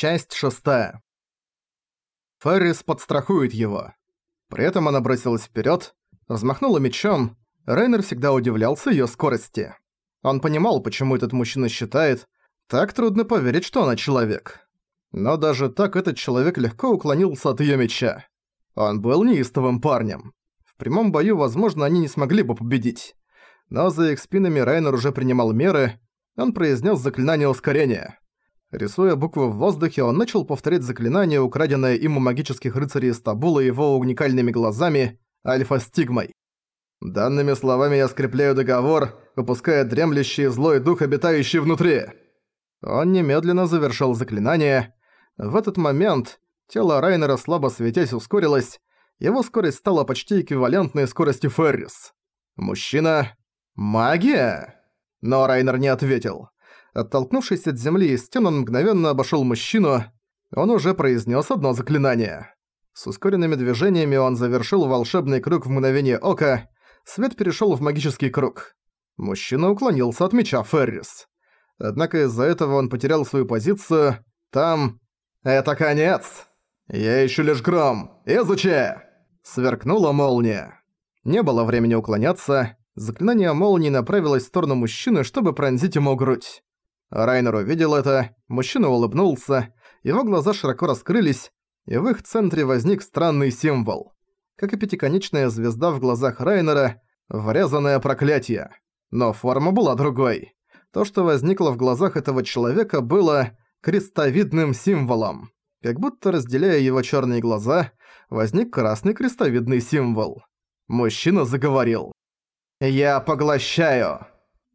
Часть шестая. Феррис подстрахует его. При этом она бросилась вперед, взмахнула мечом. Рейнер всегда удивлялся ее скорости. Он понимал, почему этот мужчина считает, так трудно поверить, что она человек. Но даже так этот человек легко уклонился от ее меча. Он был неистовым парнем. В прямом бою, возможно, они не смогли бы победить. Но за их спинами Райнер уже принимал меры, он произнес заклинание ускорения. Рисуя буквы в воздухе, он начал повторять заклинание, украденное им у магических рыцарей Стабула его уникальными глазами, альфа-стигмой. Данными словами я скрепляю договор, выпуская дремлющий злой дух, обитающий внутри. Он немедленно завершил заклинание. В этот момент тело Райнера слабо светясь ускорилось, его скорость стала почти эквивалентной скорости Феррис. Мужчина... Магия? Но Райнер не ответил. Оттолкнувшись от земли и стен, он мгновенно обошёл мужчину. Он уже произнес одно заклинание. С ускоренными движениями он завершил волшебный круг в мгновение ока. Свет перешёл в магический круг. Мужчина уклонился от меча Феррис. Однако из-за этого он потерял свою позицию. Там... «Это конец! Я ищу лишь гром! Изучи!» Сверкнула молния. Не было времени уклоняться. Заклинание молнии направилось в сторону мужчины, чтобы пронзить ему грудь. Райнер увидел это, мужчина улыбнулся, его глаза широко раскрылись, и в их центре возник странный символ. Как и пятиконечная звезда в глазах Райнера, врезанное проклятие. Но форма была другой. То, что возникло в глазах этого человека, было крестовидным символом. Как будто разделяя его черные глаза, возник красный крестовидный символ. Мужчина заговорил. «Я поглощаю!»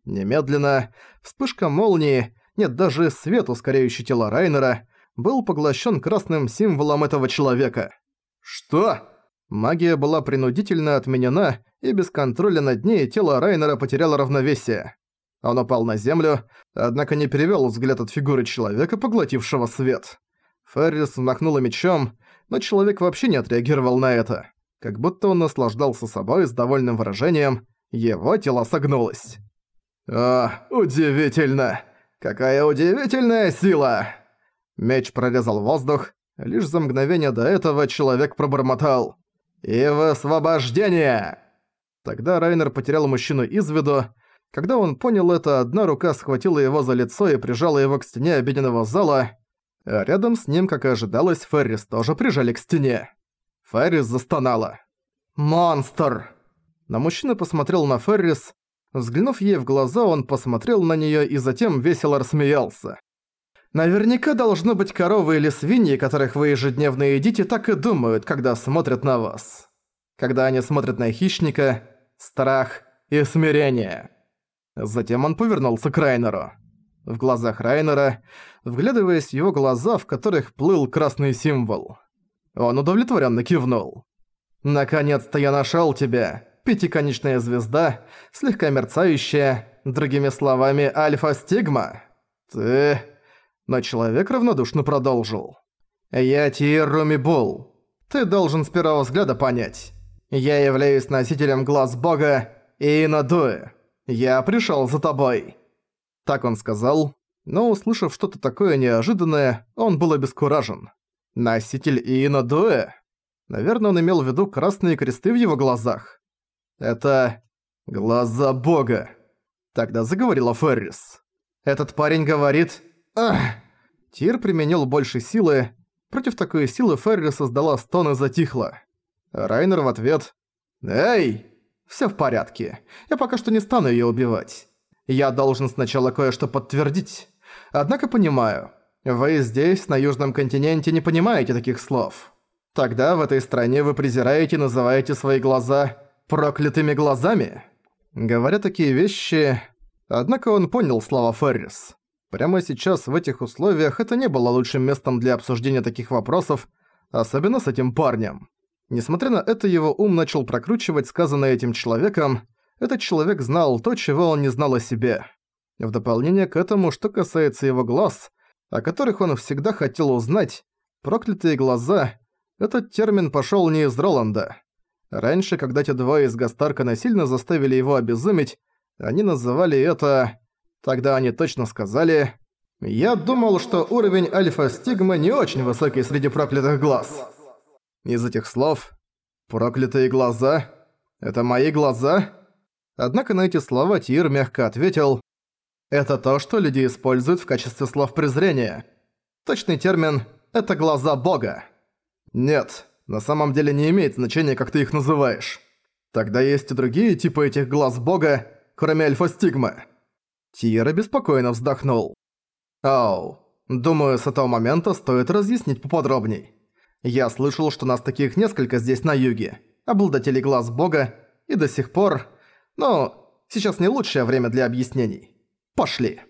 Немедленно вспышка молнии, нет, даже свет, ускоряющий тело Райнера, был поглощен красным символом этого человека. Что? Магия была принудительно отменена, и без контроля над ней тело Райнера потеряло равновесие. Он упал на землю, однако не перевёл взгляд от фигуры человека, поглотившего свет. Феррис взмахнула мечом, но человек вообще не отреагировал на это. Как будто он наслаждался собой с довольным выражением, его тело согнулось. «О, удивительно! Какая удивительная сила!» Меч прорезал воздух. Лишь за мгновение до этого человек пробормотал. «И освобождение!» Тогда Райнер потерял мужчину из виду. Когда он понял это, одна рука схватила его за лицо и прижала его к стене обеденного зала, а рядом с ним, как и ожидалось, Феррис тоже прижали к стене. Феррис застонала. «Монстр!» Но мужчина посмотрел на Феррис, Взглянув ей в глаза, он посмотрел на неё и затем весело рассмеялся. «Наверняка должно быть коровы или свиньи, которых вы ежедневно едите, так и думают, когда смотрят на вас. Когда они смотрят на хищника, страх и смирение». Затем он повернулся к Райнеру. В глазах Райнера, вглядываясь в его глаза, в которых плыл красный символ. Он удовлетворенно кивнул. «Наконец-то я нашел тебя!» Пятиконечная звезда, слегка мерцающая, другими словами, альфа-стигма. Ты... Но человек равнодушно продолжил. Я Тиеруми Бул. Ты должен с первого взгляда понять. Я являюсь носителем глаз бога Иинадуэ. Я пришёл за тобой. Так он сказал, но услышав что-то такое неожиданное, он был обескуражен. Носитель Иинадуэ? Наверное, он имел в виду красные кресты в его глазах. «Это... глаза бога!» Тогда заговорила Феррис. «Этот парень говорит... Ах!» Тир применил больше силы. Против такой силы Феррис создала стон и затихла. Райнер в ответ... «Эй! Всё в порядке. Я пока что не стану её убивать. Я должен сначала кое-что подтвердить. Однако понимаю, вы здесь, на Южном континенте, не понимаете таких слов. Тогда в этой стране вы презираете и называете свои глаза проклятыми глазами? Говоря такие вещи... Однако он понял слова Феррис. Прямо сейчас, в этих условиях, это не было лучшим местом для обсуждения таких вопросов, особенно с этим парнем. Несмотря на это, его ум начал прокручивать сказанное этим человеком, этот человек знал то, чего он не знал о себе. В дополнение к этому, что касается его глаз, о которых он всегда хотел узнать, проклятые глаза, этот термин пошёл не из Роланда. Раньше, когда те двое из Гастарка насильно заставили его обезумить, они называли это... Тогда они точно сказали Я думал, что уровень альфа-стигмы не очень высокий среди проклятых глаз. Из этих слов «проклятые глаза» — это мои глаза? Однако на эти слова Тир мягко ответил «Это то, что люди используют в качестве слов презрения. Точный термин — это глаза бога». Нет, на самом деле не имеет значения, как ты их называешь. Тогда есть и другие типы этих глаз бога, кроме альфа-стигмы. Тир беспокойно вздохнул. Ау, думаю, с этого момента стоит разъяснить поподробней. Я слышал, что нас таких несколько здесь на юге, обладателей глаз бога, и до сих пор... Ну, сейчас не лучшее время для объяснений. Пошли.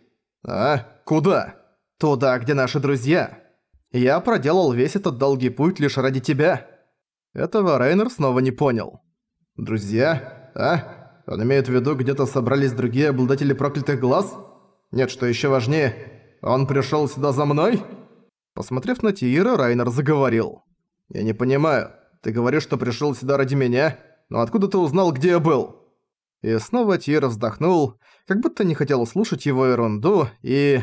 А? Куда? Туда, где наши друзья. Я проделал весь этот долгий путь лишь ради тебя. Этого Рейнер снова не понял. Друзья? А? Он имеет в виду, где-то собрались другие обладатели проклятых глаз? Нет, что еще важнее, он пришёл сюда за мной?» Посмотрев на Тиира, Райнер заговорил. «Я не понимаю. Ты говоришь, что пришёл сюда ради меня, но откуда ты узнал, где я был?» И снова Тиир вздохнул, как будто не хотел слушать его ерунду, и...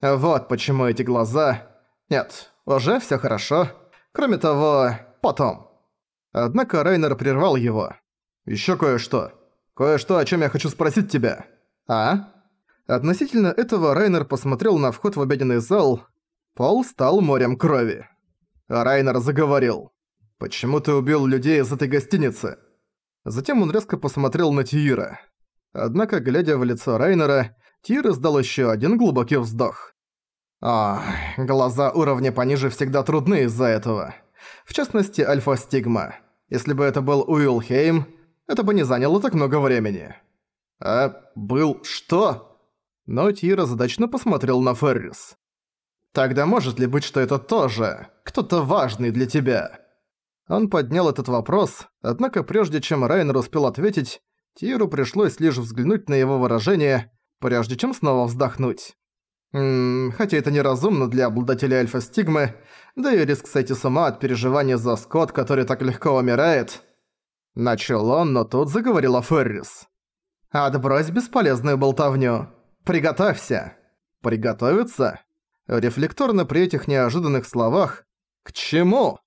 Вот почему эти глаза... Нет, уже всё хорошо. Кроме того, потом. Однако Райнер прервал его. «Ещё кое-что. Кое-что, о чём я хочу спросить тебя. А?» Относительно этого Райнер посмотрел на вход в обеденный зал. Пол стал морем крови. Райнер заговорил. «Почему ты убил людей из этой гостиницы?» Затем он резко посмотрел на Тиира. Однако, глядя в лицо Райнера, Тиир издал еще один глубокий вздох. Ах, глаза уровня пониже всегда трудны из-за этого. В частности, Альфа-Стигма. Если бы это был Уилхейм, это бы не заняло так много времени. А был что? но Тира задачно посмотрел на Феррис. «Тогда может ли быть, что это тоже кто-то важный для тебя?» Он поднял этот вопрос, однако прежде чем Райнер успел ответить, Тиру пришлось лишь взглянуть на его выражение, прежде чем снова вздохнуть. Ммм, хотя это неразумно для обладателя альфа-стигмы, да и риск сойти с ума от переживания за Скотт, который так легко умирает. Начал он, но тут заговорила Феррис. «Отбрось бесполезную болтовню. «Приготовься!» «Приготовиться?» Рефлекторно при этих неожиданных словах «К чему?»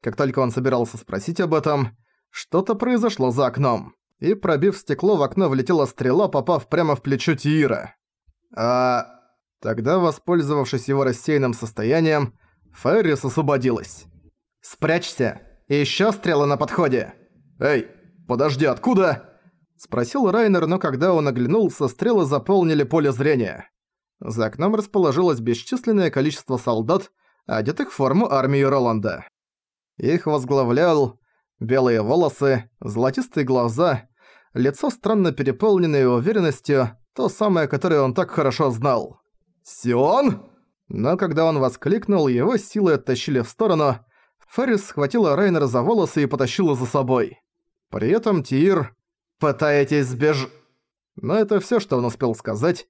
Как только он собирался спросить об этом, что-то произошло за окном, и, пробив стекло, в окно влетела стрела, попав прямо в плечо Тиира. А... Тогда, воспользовавшись его рассеянным состоянием, Феррис освободилась. «Спрячься! И ещё стрела на подходе!» «Эй, подожди, откуда?» Спросил Райнер, но когда он оглянулся, стрелы заполнили поле зрения. За окном расположилось бесчисленное количество солдат, одетых в форму армии Роланда. Их возглавлял белые волосы, золотистые глаза, лицо странно переполненное уверенностью, то самое, которое он так хорошо знал. «Сион?» Но когда он воскликнул, его силы оттащили в сторону, Феррис схватила Райнера за волосы и потащила за собой. При этом Тир, «Пытаетесь сбеж...» Но это всё, что он успел сказать.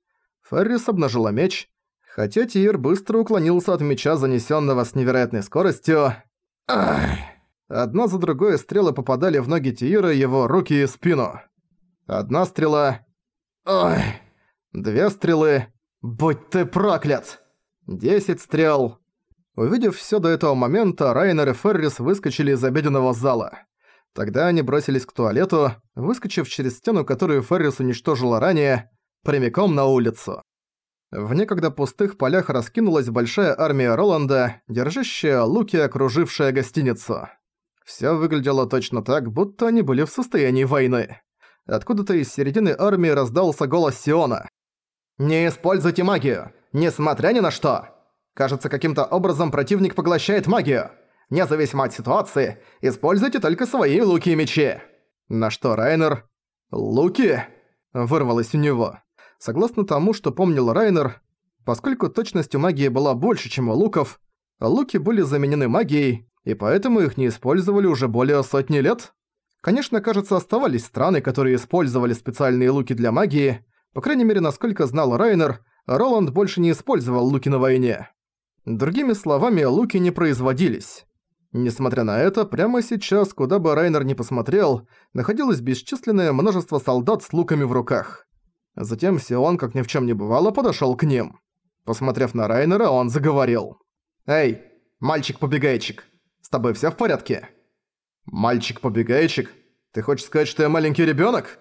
Феррис обнажила меч, хотя Тир быстро уклонился от меча, занесённого с невероятной скоростью. Ах! Одна за другой стрелы попадали в ноги Тиира, его руки и спину. Одна стрела... Ой! Две стрелы... Будь ты проклят! Десять стрел... Увидев всё до этого момента, Райнер и Феррис выскочили из обеденного зала. Тогда они бросились к туалету, выскочив через стену, которую Феррис уничтожила ранее, прямиком на улицу. В некогда пустых полях раскинулась большая армия Роланда, держащая луки, окружившая гостиницу. Всё выглядело точно так, будто они были в состоянии войны. Откуда-то из середины армии раздался голос Сиона. «Не используйте магию, несмотря ни на что! Кажется, каким-то образом противник поглощает магию!» Независимо от ситуации, используйте только свои луки и мечи». На что Райнер... «Луки?» Вырвалось у него. Согласно тому, что помнил Райнер, поскольку точность у магии была больше, чем у луков, луки были заменены магией, и поэтому их не использовали уже более сотни лет. Конечно, кажется, оставались страны, которые использовали специальные луки для магии, по крайней мере, насколько знал Райнер, Роланд больше не использовал луки на войне. Другими словами, луки не производились. Несмотря на это, прямо сейчас, куда бы Райнер ни посмотрел, находилось бесчисленное множество солдат с луками в руках. Затем Сион, как ни в чем не бывало, подошел к ним. Посмотрев на Райнера, он заговорил. «Эй, мальчик-побегайчик, с тобой всё в порядке?» «Мальчик-побегайчик? Ты хочешь сказать, что я маленький ребёнок?»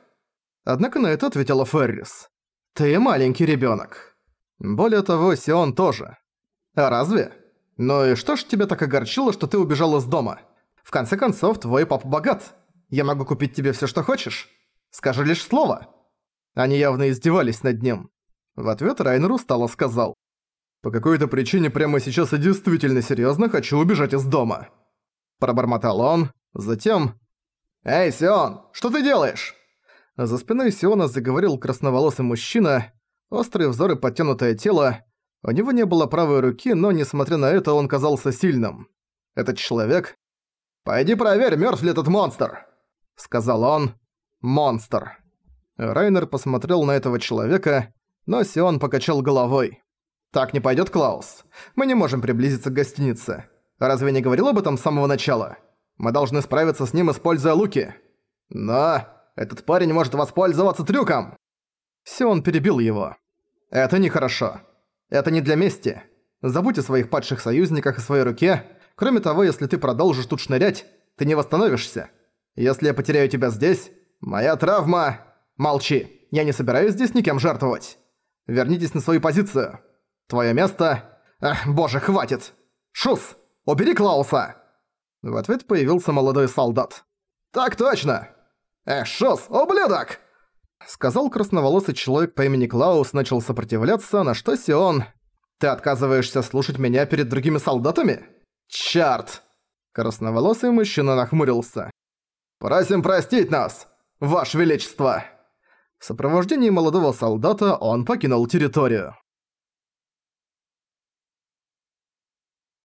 Однако на это ответила Феррис. «Ты маленький ребёнок. Более того, Сион тоже. А разве? Ну и что ж тебя так огорчило, что ты убежал из дома? В конце концов, твой папа богат. Я могу купить тебе всё, что хочешь. Скажи лишь слово». Они явно издевались над ним. В ответ Райнер устало сказал. «По какой-то причине прямо сейчас я действительно серьёзно хочу убежать из дома». Пробормотал он, затем... «Эй, Сион, что ты делаешь?» За спиной Сиона заговорил красноволосый мужчина, острые взоры подтянутое тело. У него не было правой руки, но, несмотря на это, он казался сильным. Этот человек... «Пойди проверь, мёртв ли этот монстр!» Сказал он. «Монстр». Райнер посмотрел на этого человека, но Сион покачал головой. «Так не пойдет, Клаус. Мы не можем приблизиться к гостинице. Разве не говорил об этом с самого начала? Мы должны справиться с ним, используя луки. Но этот парень может воспользоваться трюком!» Сион перебил его. «Это нехорошо. Это не для мести. Забудь о своих падших союзниках и своей руке. Кроме того, если ты продолжишь тут шнырять, ты не восстановишься. Если я потеряю тебя здесь, моя травма... Молчи, я не собираюсь здесь никем жертвовать. Вернитесь на свою позицию. Твое место... Эх, боже, хватит! Шус, убери Клауса!» В ответ появился молодой солдат. «Так точно! Эх, Шус, ублюдок!» Сказал красноволосый человек по имени Клаус, начал сопротивляться, на что Сион... «Ты отказываешься слушать меня перед другими солдатами? Чёрт!» Красноволосый мужчина нахмурился. «Просим простить нас, Ваше Величество!» В сопровождении молодого солдата он покинул территорию.